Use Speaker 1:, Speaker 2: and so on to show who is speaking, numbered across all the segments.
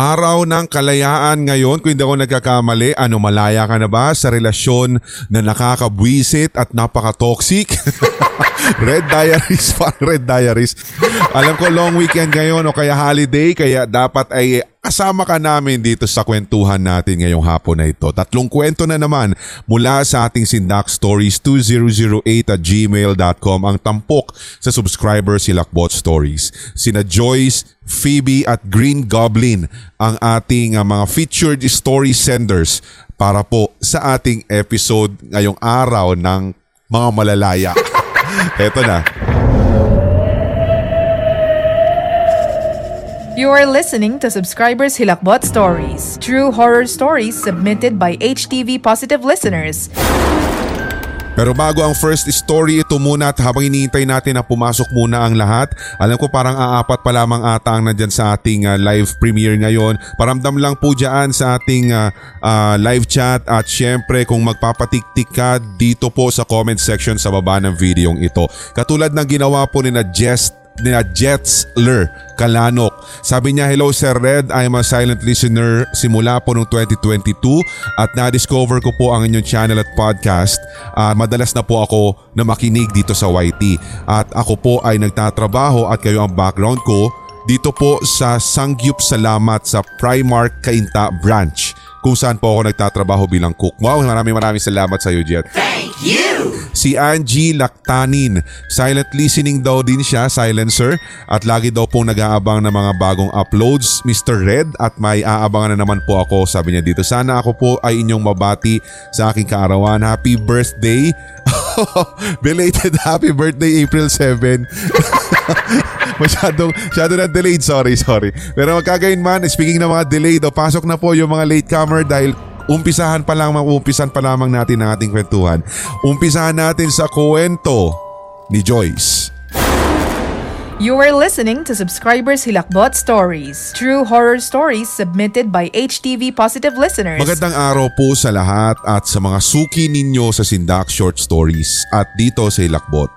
Speaker 1: Araw ng kalayaan ngayon, kung hindi ako nagkakamali, ano malaya ka na ba sa relasyon na nakakabwisit at napaka-toxic? Red Diaries pa, Red Diaries. Alam ko long weekend ngayon o kaya holiday, kaya dapat ay kasama ka namin dito sa kwentuhan natin ngayong hapon na ito. Tatlong kwento na naman mula sa ating Sindak Stories 2008 at gmail.com ang tampok sa subscriber si Lakbot Stories. Sina Joyce, Phoebe at Green Goblin ang ating uh, mga featured story senders para po sa ating episode ngayong araw ng mga malalaya. Eto na.
Speaker 2: You are listening to Subscribers Hilakbot Stories, true horror stories submitted by HTV Positive listeners.
Speaker 1: Pero bago ang first story, ito muna at habang iniintay natin na pumasok muna ang lahat, alam ko parang aapat pa lamang ata ang nandyan sa ating uh, live premiere ngayon. Paramdam lang po dyan sa ating uh, uh, live chat at syempre kung magpapatiktik ka dito po sa comment section sa baba ng videong ito. Katulad ng ginawa po ni na Jess ni Jetsler Kalanok. Sabi niya, Hello Sir Red, I am a silent listener simula po noong 2022 at na-discover ko po ang inyong channel at podcast. Uh, madalas na po ako na makinig dito sa YT at ako po ay nagtatrabaho at kayo ang background ko dito po sa Sangyup Salamat sa Primark Kainta Branch kung saan po ako nagtatrabaho bilang cook. Wow, maraming maraming salamat sa iyo, Jet. Thank you! Si Angie Laktanin. Silent listening daw din siya, silencer. At lagi daw pong nag-aabang ng mga bagong uploads, Mr. Red. At may aabangan na naman po ako, sabi niya dito. Sana ako po ay inyong mabati sa aking kaarawan. Happy birthday! Belated happy birthday April 7. masyadong, masyado na delayed. Sorry, sorry. Pero magkagayon man, speaking ng mga delayed, oh, pasok na po yung mga latecomer dahil umpisahan pa lang, umpisahan pa lamang natin ang ating kwentuhan. Umpisahan natin sa kwento ni Joyce.
Speaker 2: You are listening to Subscribers Hilakbot Stories, true horror stories submitted by HTV Positive listeners.
Speaker 1: Magandang araw po sa lahat at sa mga suki ninyo sa Sindak Short Stories at dito sa Hilakbot.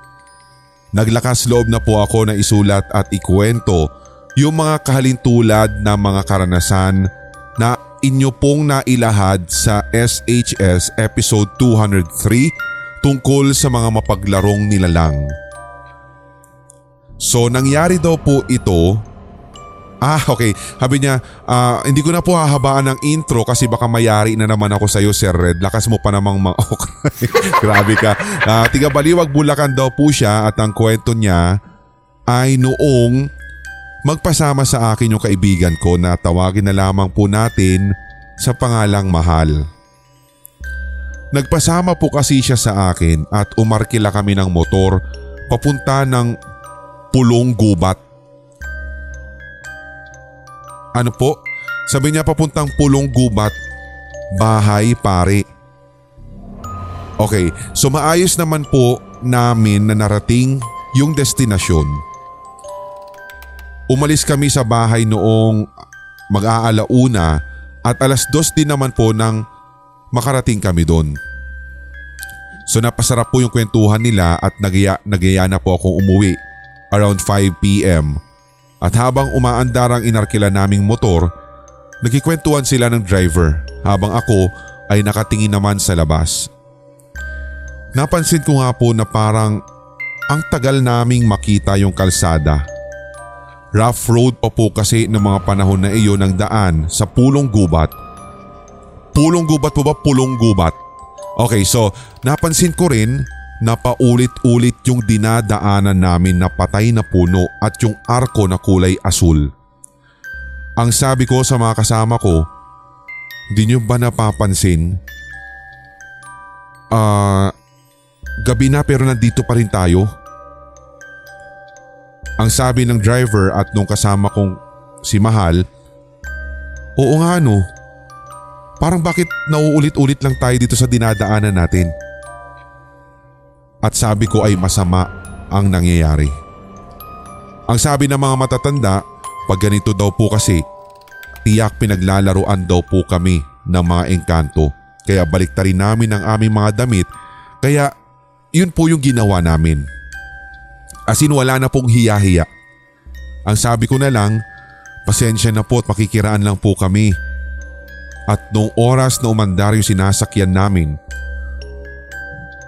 Speaker 1: Naglakas loob na po ako na isulat at ikwento yung mga kahalintulad na mga karanasan na inyo pong nailahad sa SHS episode 203 tungkol sa mga mapaglarong nilalang. So nangyari daw po ito Ah, okay. Sabi niya, uh, hindi ko na po hahabaan ng intro kasi baka mayari na naman ako sa iyo, Sir Red. Lakas mo pa namang ma... Grabe ka. Uh, tiga Baliwag, Bulacan daw po siya at ang kwento niya ay noong magpasama sa akin yung kaibigan ko na tawagin na lamang po natin sa pangalang Mahal. Nagpasama po kasi siya sa akin at umarkila kami ng motor papunta ng Pulong Gubat ano po? Sabi niya papuntang pulong gubat. Bahay pare. Okay, so maayos naman po namin na narating yung destinasyon. Umalis kami sa bahay noong mag-aalauna at alas dos din naman po nang makarating kami doon. So napasarap po yung kwentuhan nila at nagyaya, nagyaya na po akong umuwi around 5pm. At habang umaandar ang inarkila naming motor, nagkikwentuhan sila ng driver habang ako ay nakatingin naman sa labas. Napansin ko nga po na parang ang tagal naming makita yung kalsada. Rough road pa po kasi ng mga panahon na iyon ng daan sa pulong gubat. Pulong gubat po ba? Pulong gubat. Okay so napansin ko rin na paulit-ulit yung dinadaanan namin na patay na puno at yung arko na kulay asul. Ang sabi ko sa mga kasama ko, di nyo ba napapansin? Ah, uh, gabi na pero nandito pa rin tayo. Ang sabi ng driver at nung kasama kong si Mahal, Oo nga no, parang bakit nauulit-ulit lang tayo dito sa dinadaanan natin? at sabi ko ay masama ang nangyayari. Ang sabi ng mga matatanda, pag ganito daw po kasi, tiyak pinaglalaruan daw po kami ng mga engkanto kaya baliktarin namin ang aming mga damit kaya yun po yung ginawa namin. As in wala na pong hiya-hiya. Ang sabi ko na lang, Pasensya na po at makikiraan lang po kami. At noong oras na umandar yung sinasakyan namin,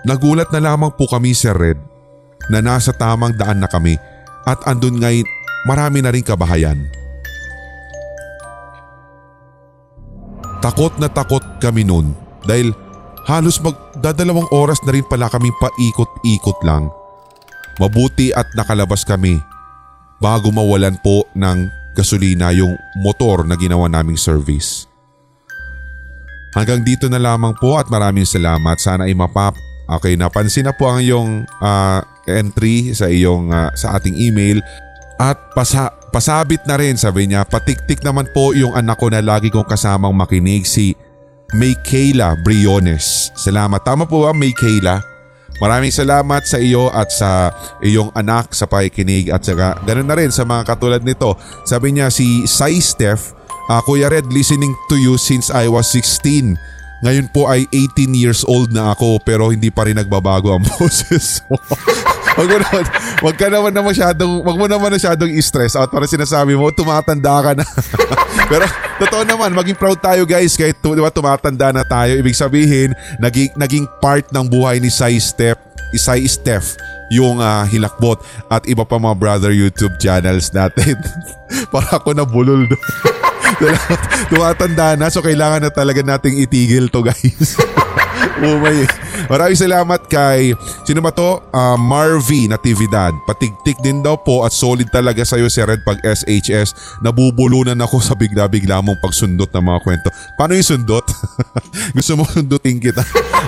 Speaker 1: nagulat na lamang po kami Sir Red na nasa tamang daan na kami at andun ngay marami na rin kabahayan. Takot na takot kami noon dahil halos magdadalawang oras na rin pala kami paikot-ikot lang. Mabuti at nakalabas kami bago mawalan po ng gasolina yung motor na ginawa naming service. Hanggang dito na lamang po at maraming salamat. Sana ay mapap. Okay, napansin na po ang iyong uh, entry sa iyong uh, sa ating email at pasa, pasabit na rin sabi niya patiktik naman po yung anak ko na lagi kong kasamang makinig si May Kayla Briones. Salamat. Tama po ba May Kayla? Maraming salamat sa iyo at sa iyong anak sa pakikinig at saka ganun na rin sa mga katulad nito. Sabi niya si Sai Steph, uh, Kuya Red listening to you since I was 16. Ngayon po ay 18 years old na ako pero hindi pa rin nagbabago ang boses mo. Wag mo naman, wag ka naman na masyadong, wag mo naman masyadong i-stress out para sinasabi mo, tumatanda ka na. pero totoo naman, maging proud tayo guys kahit di ba, tumatanda na tayo. Ibig sabihin, naging, naging part ng buhay ni Sai Step, Isai Steph yung uh, hilakbot at iba pa mga brother YouTube channels natin. para ako nabulol doon. Tumatanda na so kailangan na talaga nating itigil to guys. Oh my. Maraming salamat kay sino ba to? Uh, Marvy Natividad. Patigtik din daw po at solid talaga sa iyo si Red pag SHS. Nabubulunan ako sa bigla-bigla mong pagsundot ng mga kwento. Paano yung sundot? Gusto mo sundutin kita.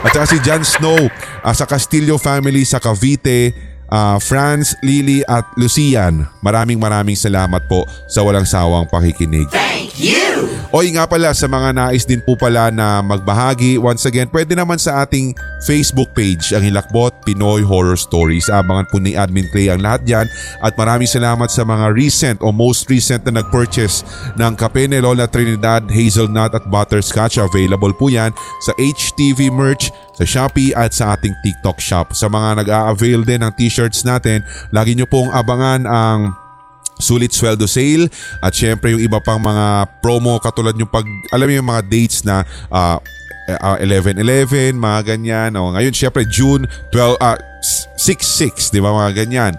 Speaker 1: at saka si Jan Snow uh, sa Castillo family sa Cavite uh, Franz, Lily at Lucian. Maraming maraming salamat po sa walang sawang pakikinig. Thank you! Oy nga pala sa mga nais din po pala na magbahagi once again pwede naman sa ating Facebook page ang Hilakbot Pinoy Horror Stories. Abangan po ni Admin Clay ang lahat dyan at maraming salamat sa mga recent o most recent na nag-purchase ng kape ni Lola Trinidad, Hazelnut at Butterscotch. Available po yan sa HTV merch sa Shopee at sa ating TikTok shop. Sa mga nag-a-avail din ng t-shirts natin, lagi nyo pong abangan ang sulit sweldo sale at syempre yung iba pang mga promo katulad yung pag alam mo yung mga dates na uh, uh, 11-11, mga ganyan. O, ngayon syempre June 12, uh, 6-6, di ba mga ganyan.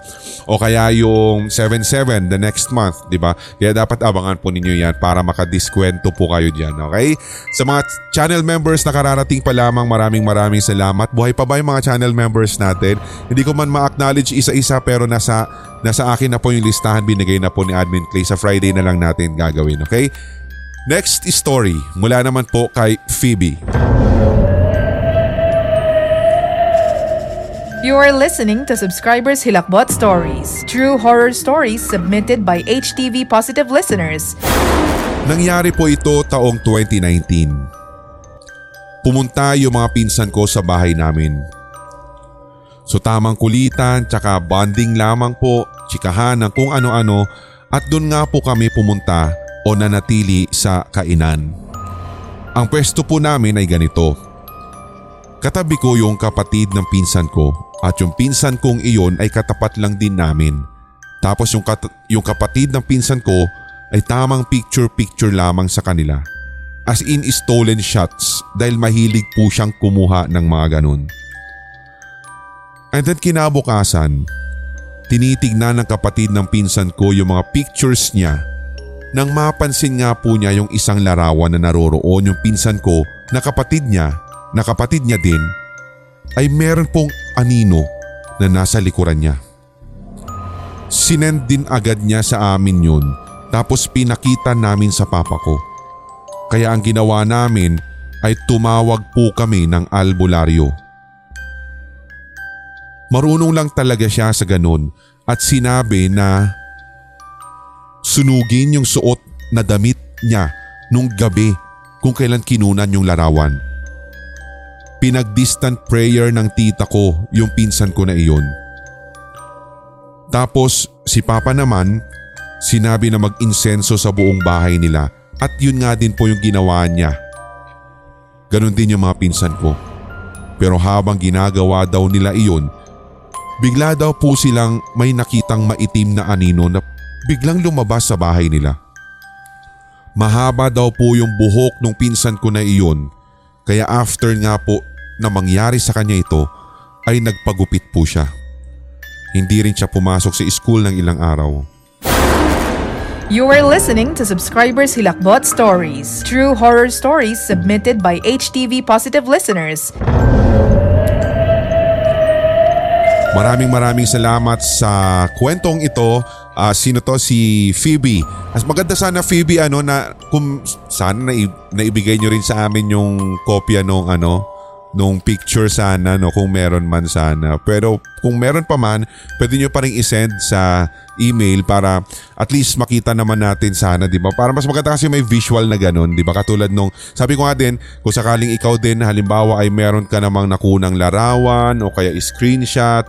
Speaker 1: O kaya yung 7-7 the next month, di ba? Kaya dapat abangan po ninyo yan para makadiskwento po kayo dyan, okay? Sa mga channel members na kararating pa lamang, maraming maraming salamat. Buhay pa ba yung mga channel members natin? Hindi ko man ma-acknowledge isa-isa pero nasa, nasa akin na po yung listahan binigay na po ni Admin Clay. Sa Friday na lang natin gagawin, okay? Next story mula naman po kay Phoebe.
Speaker 2: You are listening to Subscribers Hilakbot Stories, true horror stories submitted by HTV Positive listeners.
Speaker 1: Nangyari po ito taong 2019. Pumunta yung mga pinsan ko sa bahay namin. So tamang kulitan tsaka bonding lamang po, tsikahan ng kung ano-ano at doon nga po kami pumunta o nanatili sa kainan. Ang pwesto po namin ay ganito. Katabi ko yung kapatid ng pinsan ko at yung pinsan kong iyon ay katapat lang din namin. Tapos yung, kat- yung kapatid ng pinsan ko ay tamang picture-picture lamang sa kanila. As in stolen shots dahil mahilig po siyang kumuha ng mga ganun. And then kinabukasan, tinitignan ng kapatid ng pinsan ko yung mga pictures niya nang mapansin nga po niya yung isang larawan na naroroon yung pinsan ko na kapatid niya, na kapatid niya din, ay meron pong anino na nasa likuran niya. Sinend din agad niya sa amin yun tapos pinakita namin sa papa ko. Kaya ang ginawa namin ay tumawag po kami ng albularyo. Marunong lang talaga siya sa ganun at sinabi na sunugin yung suot na damit niya nung gabi kung kailan kinunan yung larawan. Pinag-distant prayer ng tita ko yung pinsan ko na iyon. Tapos si Papa naman sinabi na mag-insenso sa buong bahay nila at yun nga din po yung ginawa niya. Ganon din yung mga pinsan ko. Pero habang ginagawa daw nila iyon, bigla daw po silang may nakitang maitim na anino na biglang lumabas sa bahay nila. mahaba daw po yung buhok nung pinsan ko na iyon. Kaya after nga po na mangyari sa kanya ito ay nagpagupit po siya. Hindi rin siya pumasok sa school ng ilang araw.
Speaker 2: You are listening to Subscribers Hilakbot Stories, true horror stories submitted by HTV Positive listeners.
Speaker 1: Maraming maraming salamat sa kwentong ito. Ah, sino to? Si Phoebe. As maganda sana Phoebe ano na kung sana na naibigay nyo rin sa amin yung kopya nung ano nung picture sana no kung meron man sana. Pero kung meron pa man, pwede nyo pa rin isend sa email para at least makita naman natin sana, 'di ba? Para mas maganda kasi may visual na ganun, 'di ba? Katulad nung sabi ko nga din, kung sakaling ikaw din halimbawa ay meron ka namang nakunang larawan o kaya screenshot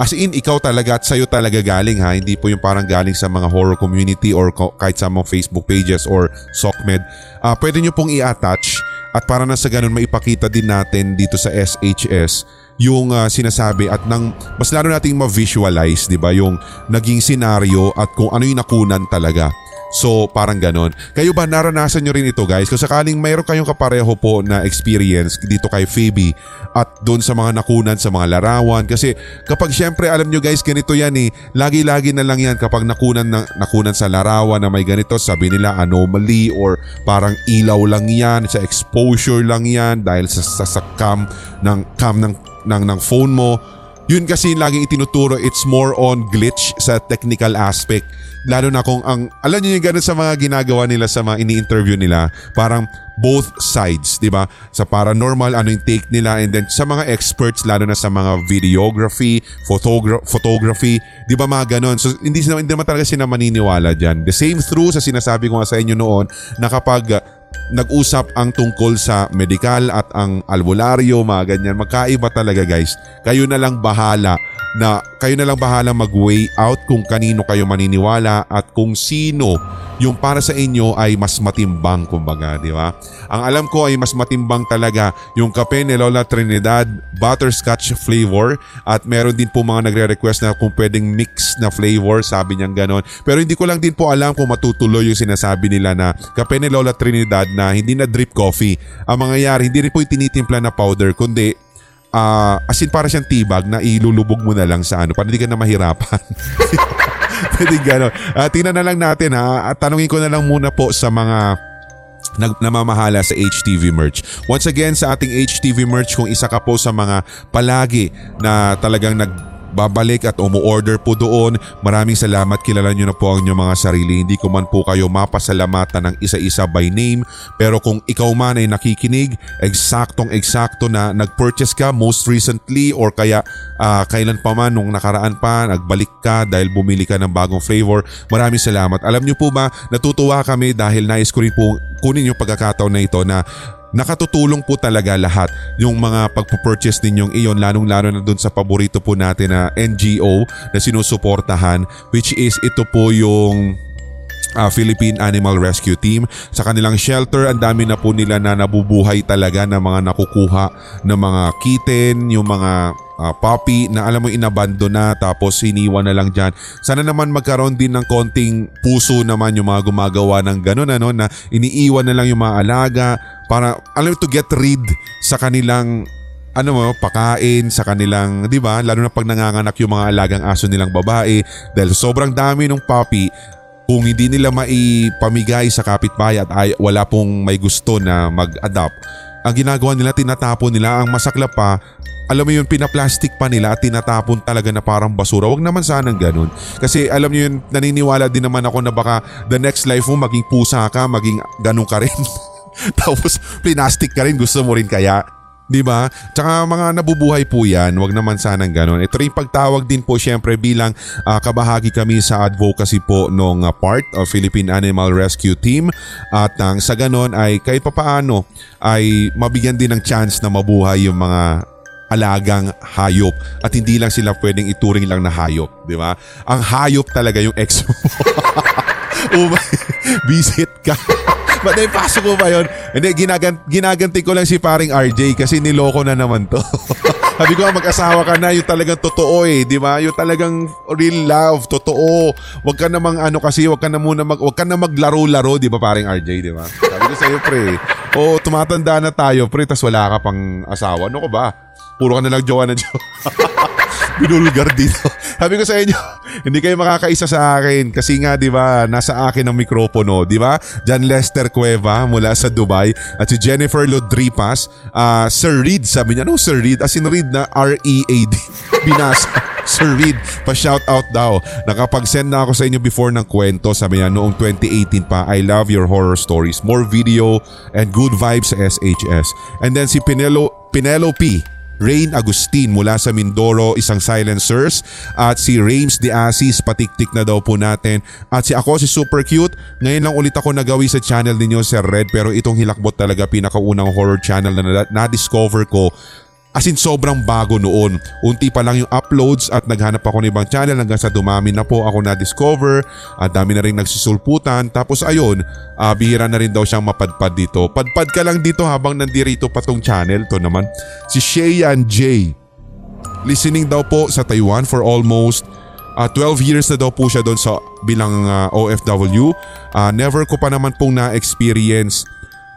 Speaker 1: As in, ikaw talaga at sa'yo talaga galing ha. Hindi po yung parang galing sa mga horror community or kahit sa mga Facebook pages or SOCMED. Uh, pwede nyo pong i-attach at para na sa ganun maipakita din natin dito sa SHS yung uh, sinasabi at nang mas lalo nating ma-visualize, 'di ba, yung naging scenario at kung ano yung nakunan talaga. So parang ganon. Kayo ba naranasan nyo rin ito guys? Kung sakaling mayroon kayong kapareho po na experience dito kay Phoebe at doon sa mga nakunan sa mga larawan. Kasi kapag syempre alam nyo guys ganito yan eh. Lagi-lagi na lang yan kapag nakunan, na, nakunan sa larawan na may ganito sabi nila anomaly or parang ilaw lang yan sa exposure lang yan dahil sa, sa, sa cam ng cam ng, ng, ng phone mo. Yun kasi laging itinuturo it's more on glitch sa technical aspect Lalo na kung ang, alam niyo yung ganun sa mga ginagawa nila sa mga ini-interview nila, parang both sides, di ba? Sa paranormal, ano yung take nila and then sa mga experts, lalo na sa mga videography, photogra- photography, di ba mga ganun? So hindi, hindi naman talaga sila maniniwala dyan. The same through sa sinasabi ko nga sa inyo noon na kapag nag-usap ang tungkol sa medikal at ang albularyo, mga ganyan. Magkaiba talaga guys. Kayo na lang bahala na kayo na lang bahala mag-weigh out kung kanino kayo maniniwala at kung sino yung para sa inyo ay mas matimbang kumbaga, di ba? Ang alam ko ay mas matimbang talaga yung kape ni Lola Trinidad butterscotch flavor at meron din po mga nagre-request na kung pwedeng mix na flavor, sabi niyang ganon. Pero hindi ko lang din po alam kung matutuloy yung sinasabi nila na kape ni Lola Trinidad na hindi na drip coffee. Ang mangyayari, hindi rin po itinitimpla na powder kundi uh, as in para siyang tibag na ilulubog mo na lang sa ano para hindi ka na mahirapan. Pwede gano'n. Uh, tingnan na lang natin ha. At tanungin ko na lang muna po sa mga nag namamahala sa HTV merch. Once again sa ating HTV merch kung isa ka po sa mga palagi na talagang nag babalik at umu-order po doon. Maraming salamat. Kilala nyo na po ang inyong mga sarili. Hindi ko man po kayo mapasalamatan ng isa-isa by name. Pero kung ikaw man ay nakikinig, eksaktong eksakto na nag-purchase ka most recently or kaya uh, kailan pa man nung nakaraan pa, nagbalik ka dahil bumili ka ng bagong flavor. Maraming salamat. Alam nyo po ba, natutuwa kami dahil nais ko rin po kunin yung pagkakataon na ito na nakatutulong po talaga lahat yung mga pagpo-purchase ninyong iyon lalong-lalo na dun sa paborito po natin na NGO na sinusuportahan which is ito po yung uh, Philippine Animal Rescue Team. Sa kanilang shelter, ang dami na po nila na nabubuhay talaga na mga nakukuha ng mga kitten, yung mga uh, puppy na alam mo inabando na tapos iniwan na lang dyan. Sana naman magkaroon din ng konting puso naman yung mga gumagawa ng ganun ano na iniiwan na lang yung mga alaga para alam to get rid sa kanilang ano mo, pakain sa kanilang, di ba? Lalo na pag nanganganak yung mga alagang aso nilang babae dahil sobrang dami ng puppy, kung hindi nila maipamigay sa kapitbahay at ay, wala pong may gusto na mag-adapt, ang ginagawa nila tinatapon nila. Ang masakla pa, alam mo yun, pinaplastic pa nila at tinatapon talaga na parang basura. Huwag naman sanang ganun. Kasi alam niyo yun, naniniwala din naman ako na baka the next life mo maging pusa ka, maging ganun ka rin. Tapos plastic ka rin, gusto mo rin kaya. 'di ba? Tsaka mga nabubuhay po 'yan, wag naman sanang ganoon. Ito rin pagtawag din po syempre bilang uh, kabahagi kami sa advocacy po nung uh, part of Philippine Animal Rescue Team at ang uh, sa ganon ay kahit papaano ay mabigyan din ng chance na mabuhay yung mga alagang hayop at hindi lang sila pwedeng ituring lang na hayop, di ba? Ang hayop talaga yung ex mo. visit ka. Ba't pasok ko ba yun? Hindi, ginagant, ginaganti ko lang si paring RJ kasi niloko na naman to. Sabi ko mag-asawa ka na, yung talagang totoo eh, di ba? Yung talagang real love, totoo. Huwag ka namang ano kasi, huwag ka na muna mag, huwag ka na maglaro-laro, di ba paring RJ, di ba? Sabi ko sa'yo pre, oh, tumatanda na tayo pre, tas wala ka pang asawa. Ano ko ba? Puro ka na lang jowa na jowa. Binulgar dito. Sabi ko sa inyo, hindi kayo makakaisa sa akin kasi nga 'di ba, nasa akin ang mikropono, 'di ba? John Lester Cueva mula sa Dubai at si Jennifer Lodripas, uh, Sir Reed sabi niya, no Sir Reed, as in Reed na R E A D. Binasa. Sir Reed, pa-shout out daw. Nakapag-send na ako sa inyo before ng kwento. Sabi niya noong 2018 pa, I love your horror stories. More video and good vibes sa SHS. And then si Pinelo, Penelope Rain Agustin mula sa Mindoro, isang silencers. At si Rames de Asis, patiktik na daw po natin. At si ako si Super Cute. Ngayon lang ulit ako nagawi sa channel ninyo Sir Red pero itong hilakbot talaga pinakaunang horror channel na na-discover ko As in sobrang bago noon. Unti pa lang yung uploads at naghanap ako ng ibang channel hanggang sa dumami na po ako na-discover at dami na rin nagsisulputan. Tapos ayun, uh, bihira na rin daw siyang mapadpad dito. Padpad ka lang dito habang nandirito pa tong channel. To naman, si Sheyan J. Listening daw po sa Taiwan for almost uh, ah, 12 years na daw po siya doon sa bilang uh, ah, OFW. Uh, never ko pa naman pong na-experience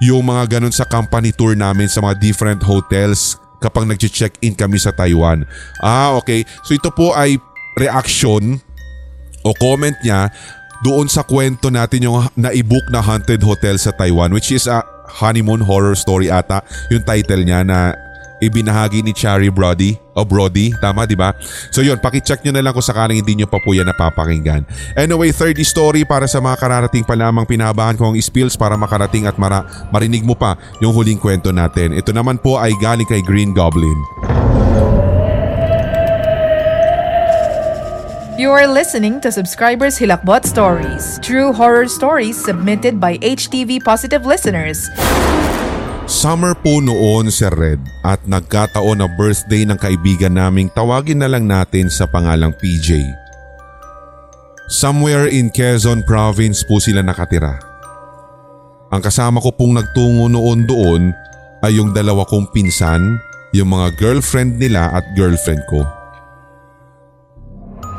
Speaker 1: yung mga ganun sa company tour namin sa mga different hotels kapag nag-check-in kami sa Taiwan. Ah, okay. So ito po ay reaction o comment niya doon sa kwento natin yung na-book na haunted hotel sa Taiwan which is a honeymoon horror story ata yung title niya na ibinahagi ni Cherry Brody o Brody, tama di ba? So yun, pakicheck nyo na lang kung sakaling hindi nyo pa po yan napapakinggan. Anyway, 30 story para sa mga kararating pa lamang pinabahan ko ang spills para makarating at mara, marinig mo pa yung huling kwento natin. Ito naman po ay galing kay Green Goblin.
Speaker 2: You are listening to Subscribers Hilakbot Stories, true horror stories submitted by HTV Positive listeners.
Speaker 1: Summer po noon Sir Red at nagkataon na birthday ng kaibigan naming tawagin na lang natin sa pangalang PJ. Somewhere in Quezon Province po sila nakatira. Ang kasama ko pong nagtungo noon doon ay yung dalawa kong pinsan, yung mga girlfriend nila at girlfriend ko.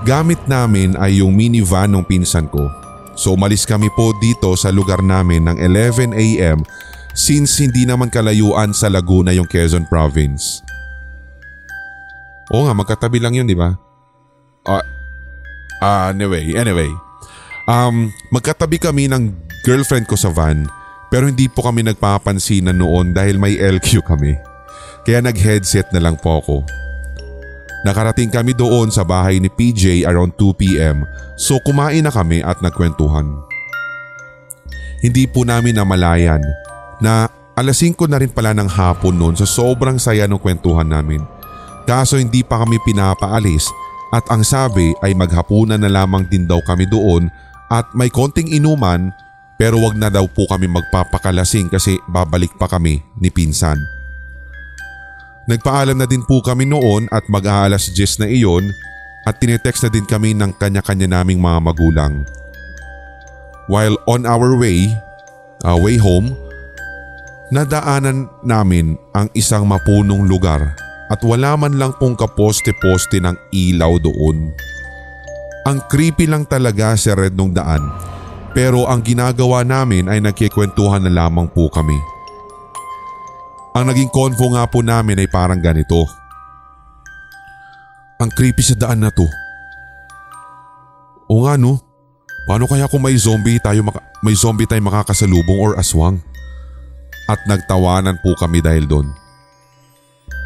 Speaker 1: Gamit namin ay yung minivan ng pinsan ko. So umalis kami po dito sa lugar namin ng 11am since hindi naman kalayuan sa Laguna yung Quezon Province. Oo nga, magkatabi lang yun, di ba? Uh, anyway, anyway. Um, magkatabi kami ng girlfriend ko sa van pero hindi po kami nagpapansinan noon dahil may LQ kami. Kaya nag-headset na lang po ako. Nakarating kami doon sa bahay ni PJ around 2pm so kumain na kami at nagkwentuhan. Hindi po namin namalayan na alas 5 na rin pala ng hapon noon so sobrang saya ng kwentuhan namin. Kaso hindi pa kami pinapaalis at ang sabi ay maghapunan na lamang din daw kami doon at may konting inuman pero wag na daw po kami magpapakalasing kasi babalik pa kami ni pinsan. Nagpaalam na din po kami noon at mag-aalas 10 na iyon at tinetext na din kami ng kanya-kanya naming mga magulang. While on our way, uh, way home, Nadaanan namin ang isang mapunong lugar at wala man lang pong kaposte-poste ng ilaw doon. Ang creepy lang talaga si Red nung daan pero ang ginagawa namin ay nagkikwentuhan na lamang po kami. Ang naging convo nga po namin ay parang ganito. Ang creepy sa daan na to. O nga no, paano kaya kung may zombie tayo maka- may zombie tayo makakasalubong or aswang? At nagtawanan po kami dahil doon.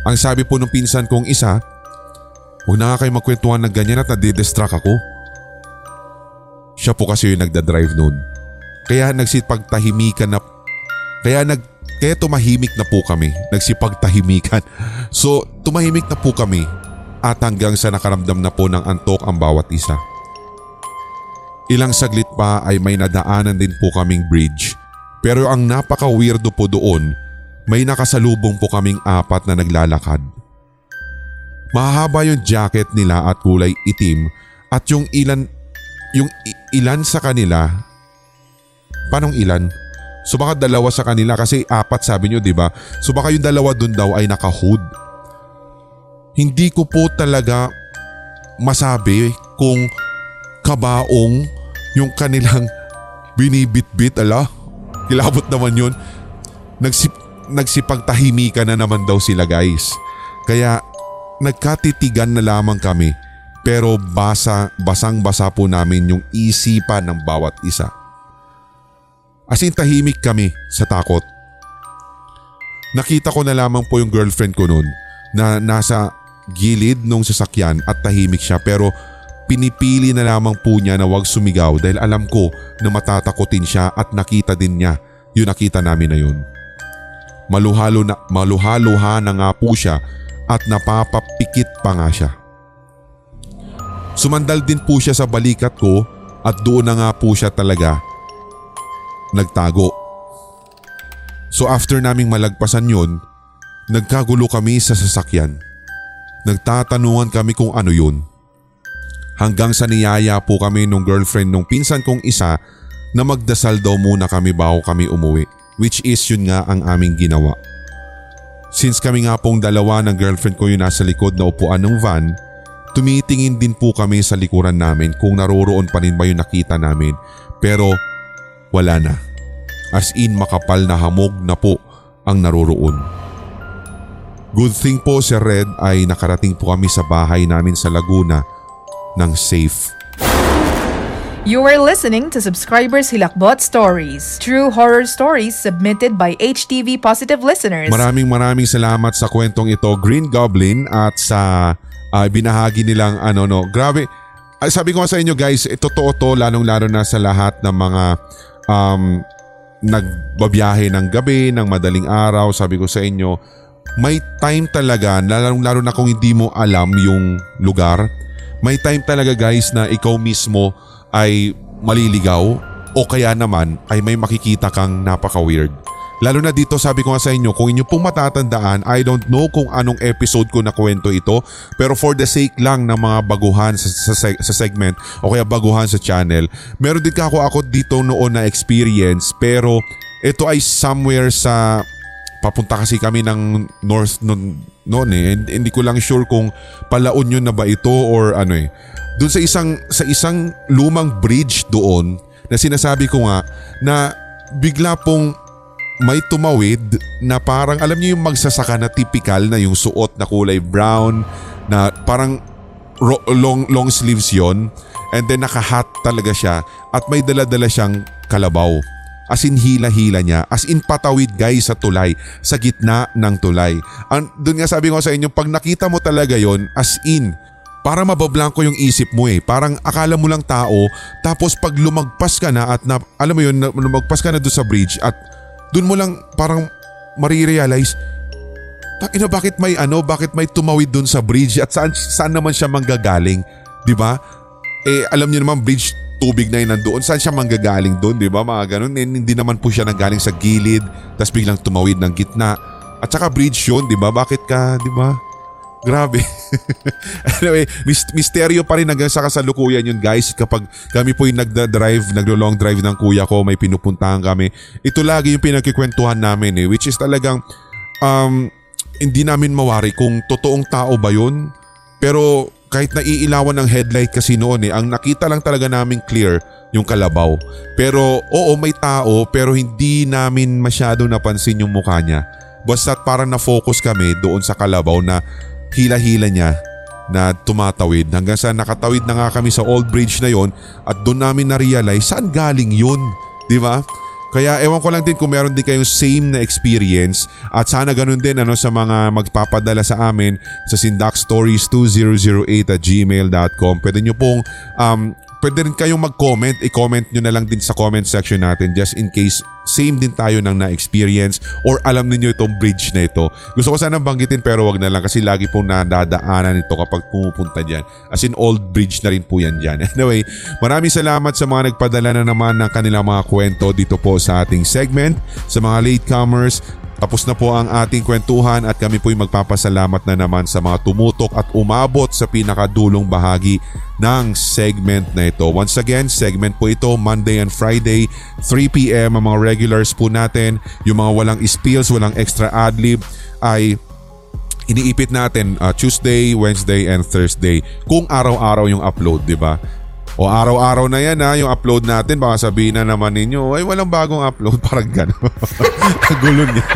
Speaker 1: Ang sabi po ng pinsan kong isa, huwag na nga kayo magkwentuhan ng ganyan at nadidistract ako. Siya po kasi yung nagdadrive noon. Kaya nagsipagtahimikan na, kaya nag, kaya tumahimik na po kami, nagsipagtahimikan. So tumahimik na po kami at hanggang sa nakaramdam na po ng antok ang bawat isa. Ilang saglit pa ay may nadaanan din po kaming bridge pero ang napaka-weirdo po doon, may nakasalubong po kaming apat na naglalakad. Mahaba yung jacket nila at kulay itim at yung ilan yung ilan sa kanila Panong ilan? So baka dalawa sa kanila kasi apat sabi nyo ba? So baka yung dalawa doon daw ay naka-hood. hindi ko po talaga masabi kung kabaong yung kanilang binibitbit ala. Kilabot naman yun. Nagsip, nagsipagtahimikan na naman daw sila guys. Kaya nagkatitigan na lamang kami pero basa, basang basa po namin yung isipan ng bawat isa. As in tahimik kami sa takot. Nakita ko na lamang po yung girlfriend ko noon na nasa gilid nung sasakyan at tahimik siya pero pinipili na lamang po niya na wag sumigaw dahil alam ko na matatakotin siya at nakita din niya yung nakita namin na yun. Maluhalo na, maluhaluha na nga po siya at napapapikit pa nga siya. Sumandal din po siya sa balikat ko at doon na nga po siya talaga nagtago. So after naming malagpasan yun, nagkagulo kami sa sasakyan. Nagtatanungan kami kung ano yun. Hanggang sa niyaya po kami nung girlfriend nung pinsan kong isa na magdasal daw muna kami bago kami umuwi. Which is yun nga ang aming ginawa. Since kami nga pong dalawa ng girlfriend ko yung nasa likod na upuan ng van, tumitingin din po kami sa likuran namin kung naroroon pa rin ba yung nakita namin. Pero wala na. As in makapal na hamog na po ang naroroon. Good thing po Sir Red ay nakarating po kami sa bahay namin sa Laguna ng safe.
Speaker 2: You are listening to Subscribers Hilakbot Stories, true horror stories submitted by HTV Positive listeners.
Speaker 1: Maraming maraming salamat sa kwentong ito Green Goblin at sa uh, binahagi nilang ano no. Grabe. Ay, sabi ko sa inyo guys, eh, totoo to lalong lalo na sa lahat ng mga um, nagbabiyahe ng gabi, ng madaling araw. Sabi ko sa inyo, may time talaga, lalong lalo na kung hindi mo alam yung lugar may time talaga guys na ikaw mismo ay maliligaw o kaya naman ay may makikita kang napaka-weird. Lalo na dito sabi ko nga sa inyo, kung inyo pong matatandaan, I don't know kung anong episode ko na kwento ito, pero for the sake lang ng mga baguhan sa, sa, sa segment o kaya baguhan sa channel, meron din kako ako dito noon na experience pero ito ay somewhere sa papunta kasi kami ng north noon noon eh. Hindi ko lang sure kung palaon yun na ba ito or ano eh. Doon sa isang sa isang lumang bridge doon na sinasabi ko nga na bigla pong may tumawid na parang alam niyo yung magsasaka na typical na yung suot na kulay brown na parang ro- long long sleeves yon and then naka-hat talaga siya at may dala-dala siyang kalabaw. As in hila-hila niya. As in patawid guys sa tulay. Sa gitna ng tulay. An, doon nga sabi ko sa inyo, pag nakita mo talaga yon as in, para mabablanko yung isip mo eh. Parang akala mo lang tao, tapos pag lumagpas ka na at na, alam mo yun, lumagpas ka na doon sa bridge at doon mo lang parang marirealize, ina bakit may ano, bakit may tumawid doon sa bridge at saan, saan naman siya manggagaling? 'Di ba? Eh alam niyo naman bridge tubig na yun nandoon. Saan siya manggagaling doon, di ba? Mga ganun. Eh, hindi naman po siya nanggaling sa gilid, tapos biglang tumawid ng gitna. At saka bridge yun, di ba? Bakit ka, di ba? Grabe. anyway, misteryo pa rin hanggang sa kasalukuyan yun guys. Kapag kami po yung nagda-drive, naglo-long drive ng kuya ko, may pinupuntahan kami. Ito lagi yung pinagkikwentuhan namin eh. Which is talagang um, hindi namin mawari kung totoong tao ba yun. Pero kahit naiilawan ng headlight kasi noon eh, ang nakita lang talaga namin clear yung kalabaw. Pero oo may tao pero hindi namin masyado napansin yung mukha niya. Basta parang na-focus kami doon sa kalabaw na hila-hila niya na tumatawid hanggang sa nakatawid na nga kami sa old bridge na yon at doon namin na-realize saan galing yun. Di ba? Kaya ewan ko lang din kung meron din kayong same na experience at sana ganun din ano sa mga magpapadala sa amin sa sindakstories2008 at gmail.com. Pwede nyo pong um, pwede rin kayong mag-comment. I-comment nyo na lang din sa comment section natin just in case same din tayo ng na-experience or alam niyo itong bridge na ito. Gusto ko sana banggitin pero wag na lang kasi lagi pong nadadaanan ito kapag pumupunta dyan. As in old bridge na rin po yan dyan. Anyway, maraming salamat sa mga nagpadala na naman ng kanilang mga kwento dito po sa ating segment. Sa mga latecomers, tapos na po ang ating kwentuhan at kami po'y magpapasalamat na naman sa mga tumutok at umabot sa pinakadulong bahagi ng segment na ito. Once again, segment po ito Monday and Friday, 3pm ang mga regulars po natin. Yung mga walang spills, walang extra adlib ay iniipit natin uh, Tuesday, Wednesday, and Thursday kung araw-araw yung upload, di ba? O araw-araw na yan ha, yung upload natin, baka sabihin na naman ninyo, ay walang bagong upload, parang gano'n. Gulo niyo.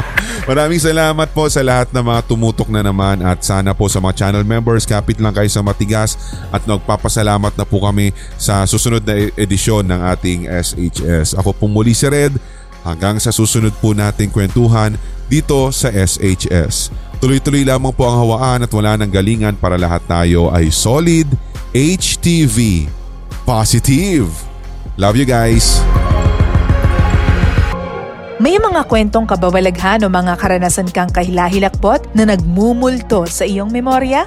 Speaker 1: Maraming salamat po sa lahat ng mga tumutok na naman at sana po sa mga channel members, kapit lang kayo sa matigas at nagpapasalamat na po kami sa susunod na e- edisyon ng ating SHS. Ako po muli si Red, hanggang sa susunod po nating kwentuhan dito sa SHS. Tuloy-tuloy lamang po ang hawaan at wala ng galingan para lahat tayo ay solid HTV positive. Love you guys.
Speaker 2: May mga kwentong kabawalaghan o mga karanasan kang kahilahilakbot na nagmumulto sa iyong memorya?